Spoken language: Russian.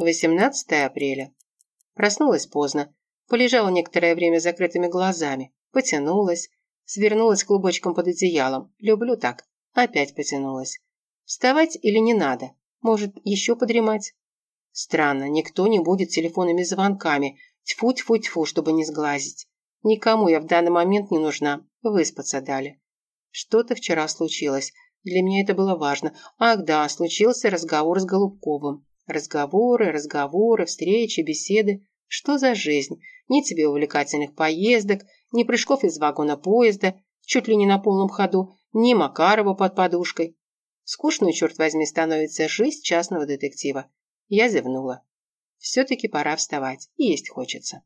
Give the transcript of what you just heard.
18 апреля. Проснулась поздно. Полежала некоторое время закрытыми глазами. Потянулась. Свернулась клубочком под одеялом. Люблю так. Опять потянулась. Вставать или не надо? Может, еще подремать? Странно, никто не будет телефонными звонками. Тьфу-тьфу-тьфу, чтобы не сглазить. Никому я в данный момент не нужна. Выспаться дали. Что-то вчера случилось. Для меня это было важно. Ах да, случился разговор с Голубковым. Разговоры, разговоры, встречи, беседы. Что за жизнь? Ни тебе увлекательных поездок, ни прыжков из вагона поезда, чуть ли не на полном ходу, ни Макарова под подушкой. Скучную, черт возьми, становится жизнь частного детектива. Я зевнула. Все-таки пора вставать, есть хочется.